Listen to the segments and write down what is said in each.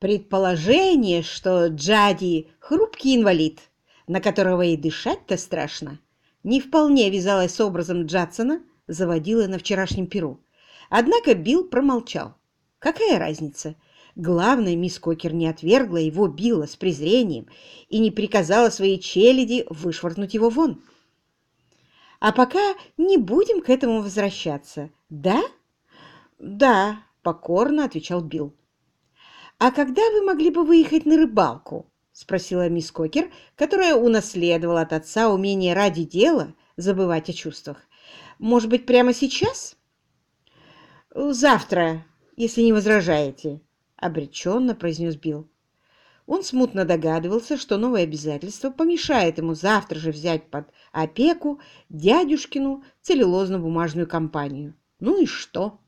Предположение, что Джади — хрупкий инвалид, на которого и дышать-то страшно, не вполне вязалось с образом Джадсона, заводила на вчерашнем перу. Однако Билл промолчал. Какая разница? Главное, мисс Кокер не отвергла его, била с презрением и не приказала своей челяди вышвырнуть его вон. А пока не будем к этому возвращаться, да? Да, покорно отвечал Билл. А когда вы могли бы выехать на рыбалку? спросила мисс Кокер, которая унаследовала от отца умение ради дела забывать о чувствах. Может быть, прямо сейчас? Завтра, если не возражаете, обреченно произнес Билл. Он смутно догадывался, что новое обязательство помешает ему завтра же взять под опеку дядюшкину целлюлозно-бумажную компанию. Ну и что?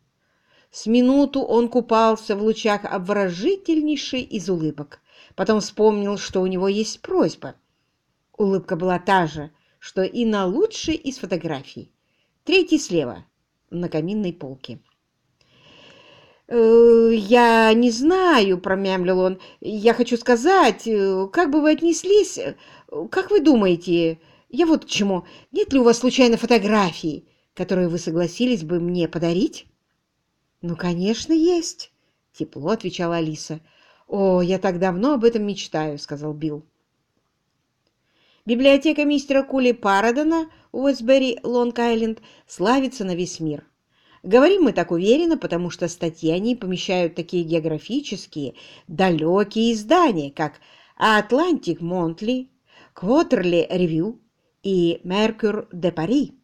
С минуту он купался в лучах обворожительнейшей из улыбок. Потом вспомнил, что у него есть просьба. Улыбка была та же, что и на лучшей из фотографий. Третий слева, на каминной полке. «Э, «Я не знаю», — промямлил он. «Я хочу сказать, э, как бы вы отнеслись? Как вы думаете? Я вот к чему. Нет ли у вас случайно фотографии, которые вы согласились бы мне подарить?» «Ну, конечно, есть», — тепло отвечала Алиса. «О, я так давно об этом мечтаю», — сказал Билл. Библиотека мистера Кули Парадона в Уэстбери, Лонг-Айленд, славится на весь мир. Говорим мы так уверенно, потому что статьи они помещают такие географические, далекие издания, как «Атлантик Монтли», «Квотерли Ревью» и «Меркюр де Пари».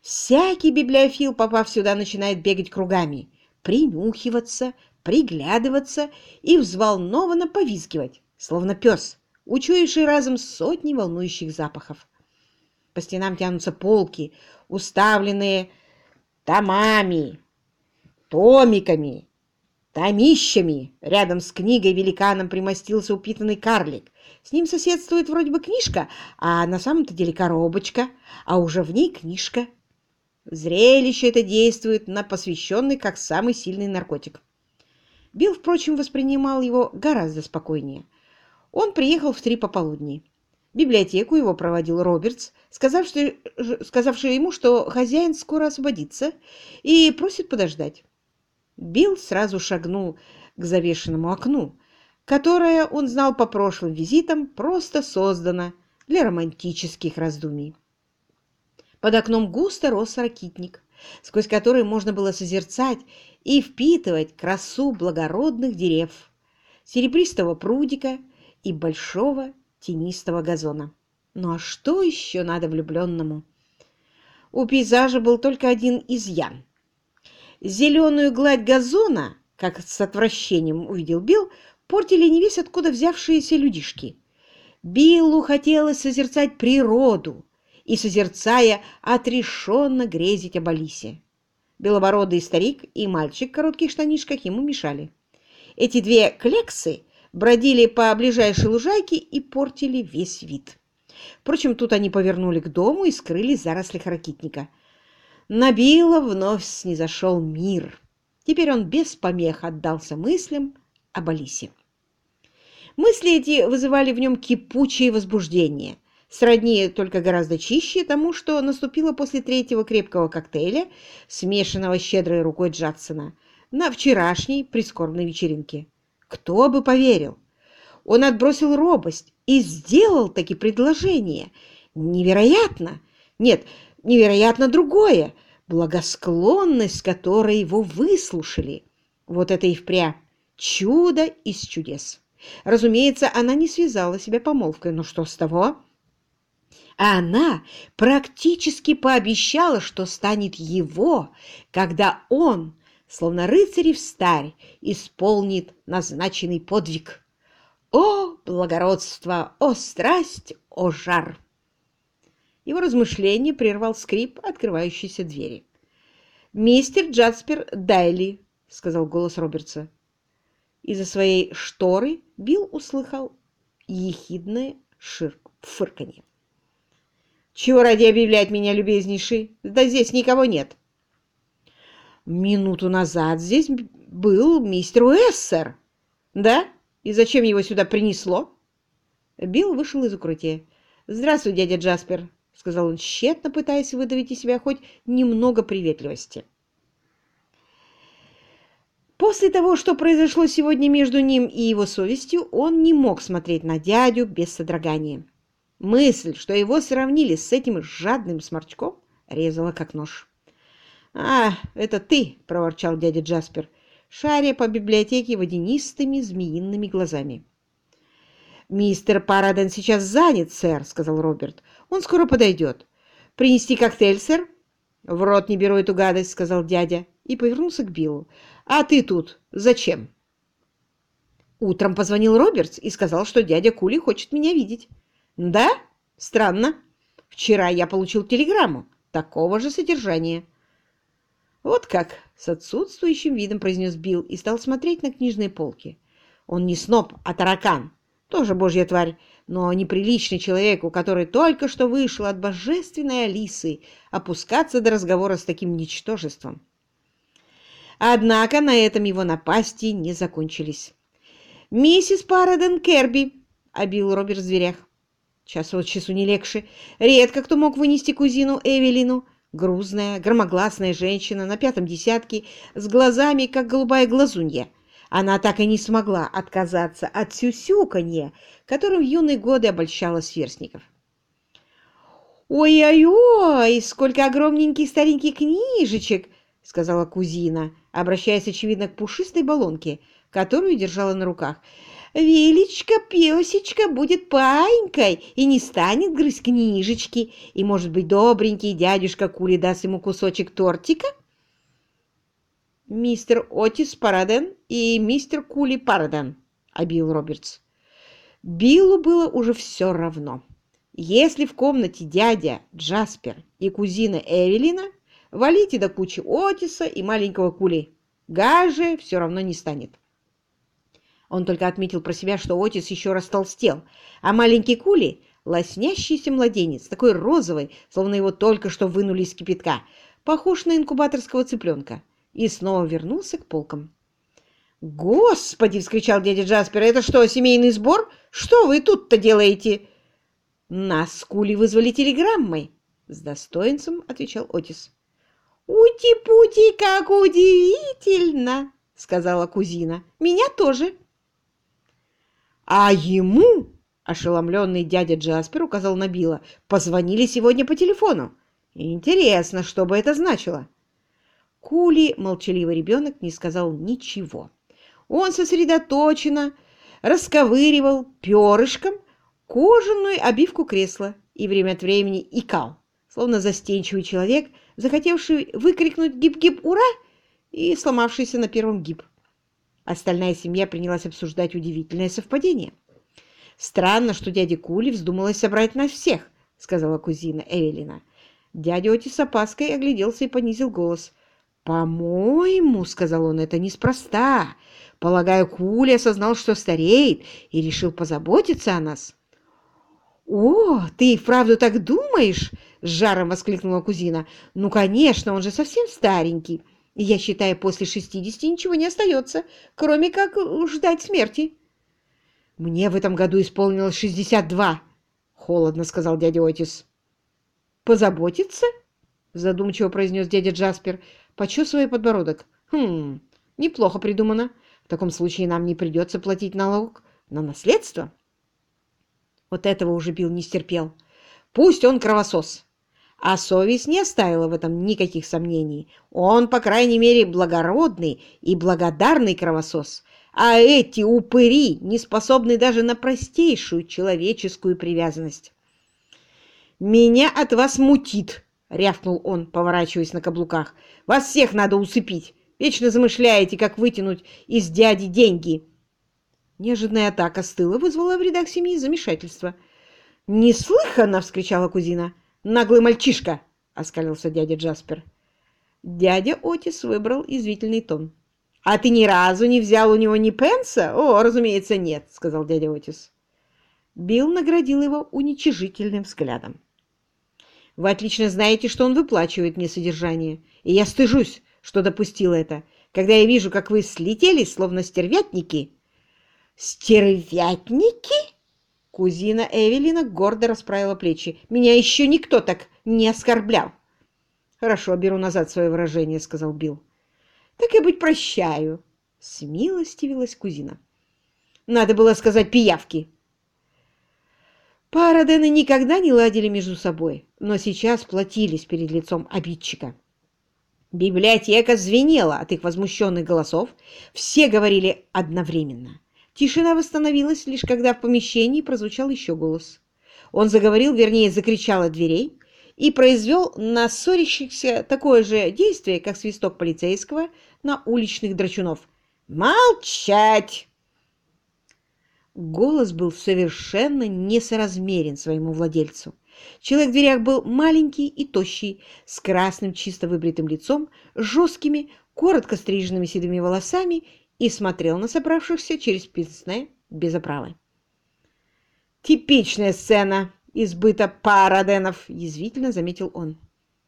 Всякий библиофил, попав сюда, начинает бегать кругами, принюхиваться, приглядываться и взволнованно повизгивать, словно пес, учуявший разом сотни волнующих запахов. По стенам тянутся полки, уставленные томами, томиками, томищами. Рядом с книгой-великаном примостился упитанный карлик. С ним соседствует вроде бы книжка, а на самом-то деле коробочка, а уже в ней книжка. Зрелище это действует на посвященный как самый сильный наркотик. Билл, впрочем, воспринимал его гораздо спокойнее. Он приехал в три пополудни. Библиотеку его проводил Робертс, сказавший, сказавший ему, что хозяин скоро освободится и просит подождать. Билл сразу шагнул к завешенному окну, которое, он знал по прошлым визитам, просто создано для романтических раздумий. Под окном густо рос ракитник, сквозь который можно было созерцать и впитывать красу благородных дерев, серебристого прудика и большого тенистого газона. Ну а что еще надо влюбленному? У пейзажа был только один изъян. Зеленую гладь газона, как с отвращением увидел Билл, портили не весь откуда взявшиеся людишки. Биллу хотелось созерцать природу и, созерцая, отрешенно грезить об Алисе. Белобородый старик и мальчик в коротких штанишках ему мешали. Эти две клексы бродили по ближайшей лужайке и портили весь вид. Впрочем, тут они повернули к дому и скрылись в зарослях ракитника. На Билла вновь снизошел мир. Теперь он без помех отдался мыслям об Алисе. Мысли эти вызывали в нем кипучее возбуждение, сродни только гораздо чище тому, что наступило после третьего крепкого коктейля, смешанного щедрой рукой Джадсона, на вчерашней прискорбной вечеринке. Кто бы поверил? Он отбросил робость и сделал таки предложение. Невероятно! Нет, невероятно другое, благосклонность, которой его выслушали. Вот это и впрямь чудо из чудес. Разумеется, она не связала себя помолвкой, но что с того? Она практически пообещала, что станет его, когда он словно рыцарь в старь, исполнит назначенный подвиг. О, благородство! О, страсть! О, жар! Его размышление прервал скрип открывающейся двери. «Мистер Джаспер Дайли», — сказал голос Робертса. Из-за своей шторы Билл услыхал ехидное шир... фырканье. «Чего ради объявлять меня, любезнейший? Да здесь никого нет!» Минуту назад здесь был мистер Уэссер. Да? И зачем его сюда принесло?» Билл вышел из укрытия. «Здравствуй, дядя Джаспер», — сказал он, тщетно пытаясь выдавить из себя хоть немного приветливости. После того, что произошло сегодня между ним и его совестью, он не мог смотреть на дядю без содрогания. Мысль, что его сравнили с этим жадным сморчком, резала как нож. «А, это ты!» — проворчал дядя Джаспер, шаря по библиотеке водянистыми змеиными глазами. «Мистер Параден сейчас занят, сэр», — сказал Роберт. «Он скоро подойдет. Принести коктейль, сэр?» «В рот не беру эту гадость», — сказал дядя и повернулся к Биллу. «А ты тут зачем?» Утром позвонил Робертс и сказал, что дядя Кули хочет меня видеть. «Да? Странно. Вчера я получил телеграмму такого же содержания». «Вот как!» — с отсутствующим видом произнес Билл и стал смотреть на книжные полки. «Он не сноб, а таракан. Тоже божья тварь, но неприличный человек, у которой только что вышел от божественной Алисы, опускаться до разговора с таким ничтожеством». Однако на этом его напасти не закончились. «Миссис Параден Керби!» — обил Роберт в зверях. Час от часу не легче. Редко кто мог вынести кузину Эвелину. Грузная, громогласная женщина на пятом десятке, с глазами, как голубая глазунья. Она так и не смогла отказаться от сюсюканья, которым в юные годы обольщала сверстников. «Ой-ой-ой, сколько огромненьких стареньких книжечек!» — сказала кузина, обращаясь, очевидно, к пушистой баллонке, которую держала на руках. «Величка, песечка будет паинькой и не станет грызть книжечки, и, может быть, добренький дядюшка Кули даст ему кусочек тортика?» «Мистер Отис Параден и мистер Кули Параден», — объявил Робертс. Биллу было уже все равно. Если в комнате дядя Джаспер и кузина Эвелина, Валите до кучи Отиса и маленького Кули. Гаже все равно не станет. Он только отметил про себя, что Отис еще раз толстел, а маленький Кули — лоснящийся младенец, такой розовый, словно его только что вынули из кипятка, похож на инкубаторского цыпленка, и снова вернулся к полкам. «Господи!» — вскричал дядя Джаспер. «Это что, семейный сбор? Что вы тут-то делаете?» «Нас с Кули вызвали телеграммой», — с достоинством отвечал Отис. «Ути-пути, как удивительно!» — сказала кузина. «Меня тоже!» «А ему?» — ошеломленный дядя Джаспер указал на Билла. «Позвонили сегодня по телефону. Интересно, что бы это значило?» Кули, молчаливый ребенок, не сказал ничего. Он сосредоточенно расковыривал перышком кожаную обивку кресла и время от времени икал, словно застенчивый человек, захотевший выкрикнуть «Гип-гип, ура!» и сломавшийся на первом гиб. Остальная семья принялась обсуждать удивительное совпадение. «Странно, что дяде Кули вздумалось собрать нас всех», — сказала кузина Эвелина. Дядя Оти с опаской огляделся и понизил голос. «По-моему, — сказал он, — это неспроста. Полагаю, Кули осознал, что стареет, и решил позаботиться о нас». «О, ты и вправду так думаешь?» — с жаром воскликнула кузина. «Ну, конечно, он же совсем старенький. Я считаю, после шестидесяти ничего не остается, кроме как ждать смерти». «Мне в этом году исполнилось шестьдесят два», — холодно сказал дядя Отис. «Позаботиться?» — задумчиво произнес дядя Джаспер, почесывая подбородок. «Хм, неплохо придумано. В таком случае нам не придется платить налог на наследство». Вот этого уже Билл не стерпел. Пусть он кровосос. А совесть не оставила в этом никаких сомнений. Он, по крайней мере, благородный и благодарный кровосос. А эти упыри не способны даже на простейшую человеческую привязанность. «Меня от вас мутит!» — рявкнул он, поворачиваясь на каблуках. «Вас всех надо усыпить! Вечно замышляете, как вытянуть из дяди деньги!» Неожиданная атака с тыла вызвала в рядах семьи замешательство. «Неслыханно!» — вскричала кузина. «Наглый мальчишка!» — оскалился дядя Джаспер. Дядя Отис выбрал извительный тон. «А ты ни разу не взял у него ни пенса?» «О, разумеется, нет», — сказал дядя Отис. Билл наградил его уничижительным взглядом. «Вы отлично знаете, что он выплачивает мне содержание, и я стыжусь, что допустил это, когда я вижу, как вы слетели, словно стервятники, «Стервятники?» Кузина Эвелина гордо расправила плечи. «Меня еще никто так не оскорблял!» «Хорошо, беру назад свое выражение», — сказал Билл. «Так и быть прощаю», — смилостивилась кузина. «Надо было сказать пиявки». Парадены никогда не ладили между собой, но сейчас платились перед лицом обидчика. Библиотека звенела от их возмущенных голосов, все говорили одновременно. Тишина восстановилась, лишь когда в помещении прозвучал еще голос. Он заговорил, вернее, закричал от дверей и произвел на ссорящихся такое же действие, как свисток полицейского на уличных драчунов. «Молчать!» Голос был совершенно несоразмерен своему владельцу. Человек в дверях был маленький и тощий, с красным чисто выбритым лицом, жесткими, коротко стриженными седыми волосами и смотрел на собравшихся через пенсне без оправы. «Типичная сцена избыта параденов», — язвительно заметил он.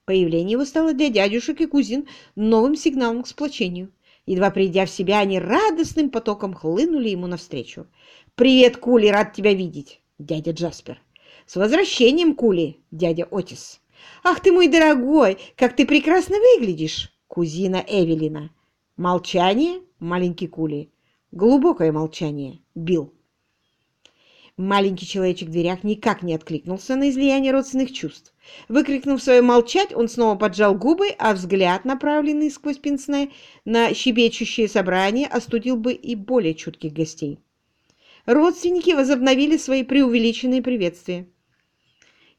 Появление его стало для дядюшек и кузин новым сигналом к сплочению. Едва придя в себя, они радостным потоком хлынули ему навстречу. «Привет, Кули, рад тебя видеть, дядя Джаспер!» «С возвращением, Кули, дядя Отис!» «Ах ты мой дорогой, как ты прекрасно выглядишь, кузина Эвелина!» Молчание, маленький Кули. Глубокое молчание, Бил. Маленький человечек в дверях никак не откликнулся на излияние родственных чувств. Выкрикнув свое «молчать», он снова поджал губы, а взгляд, направленный сквозь пенсне на щебечущее собрание, остудил бы и более чутких гостей. Родственники возобновили свои преувеличенные приветствия.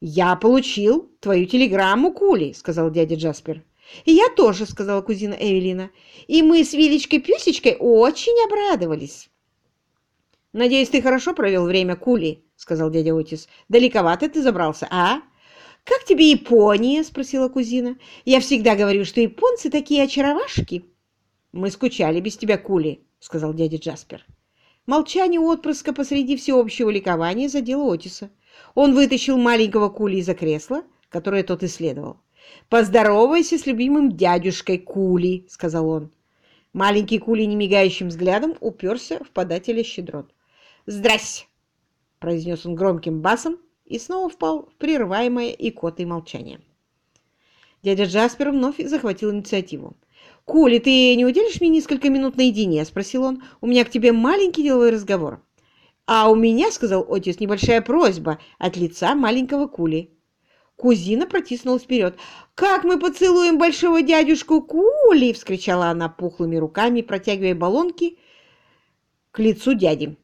«Я получил твою телеграмму, Кули», — сказал дядя Джаспер. «И я тоже», — сказала кузина Эвелина. «И мы с Вилечкой-Пюсечкой очень обрадовались». «Надеюсь, ты хорошо провел время, Кули», — сказал дядя Отис. «Далековато ты забрался, а?» «Как тебе Япония?» — спросила кузина. «Я всегда говорю, что японцы такие очаровашки». «Мы скучали без тебя, Кули», — сказал дядя Джаспер. Молчание отпрыска посреди всеобщего ликования задело Отиса. Он вытащил маленького Кули из-за кресла, которое тот исследовал. «Поздоровайся с любимым дядюшкой Кули», — сказал он. Маленький Кули немигающим взглядом уперся в подателя щедрот. «Здрась!» — произнес он громким басом и снова впал в прерываемое икотой молчание. Дядя Джаспер вновь захватил инициативу. «Кули, ты не уделишь мне несколько минут наедине?» — спросил он. «У меня к тебе маленький деловой разговор». «А у меня, — сказал Отис, — небольшая просьба от лица маленького Кули. Кузина протиснулась вперед. «Как мы поцелуем большого дядюшку Кули!» — вскричала она пухлыми руками, протягивая баллонки к лицу дяди.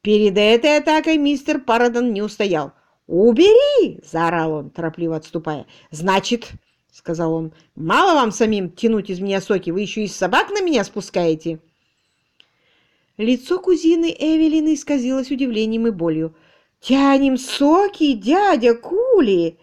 Перед этой атакой мистер Парадон не устоял. «Убери!» — заорал он, торопливо отступая. «Значит, — сказал он, — мало вам самим тянуть из меня соки, вы еще и собак на меня спускаете!» Лицо кузины Эвелины исказилось удивлением и болью. «Тянем соки, дядя Кули!»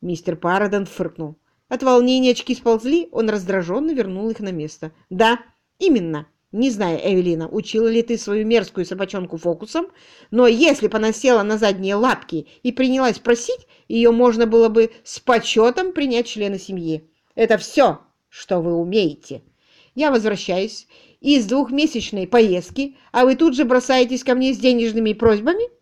Мистер Парадон фыркнул. От волнения очки сползли, он раздраженно вернул их на место. «Да, именно. Не знаю, Эвелина, учила ли ты свою мерзкую собачонку фокусом, но если бы она села на задние лапки и принялась просить, ее можно было бы с почетом принять члена семьи. Это все, что вы умеете. Я возвращаюсь из двухмесячной поездки, а вы тут же бросаетесь ко мне с денежными просьбами?»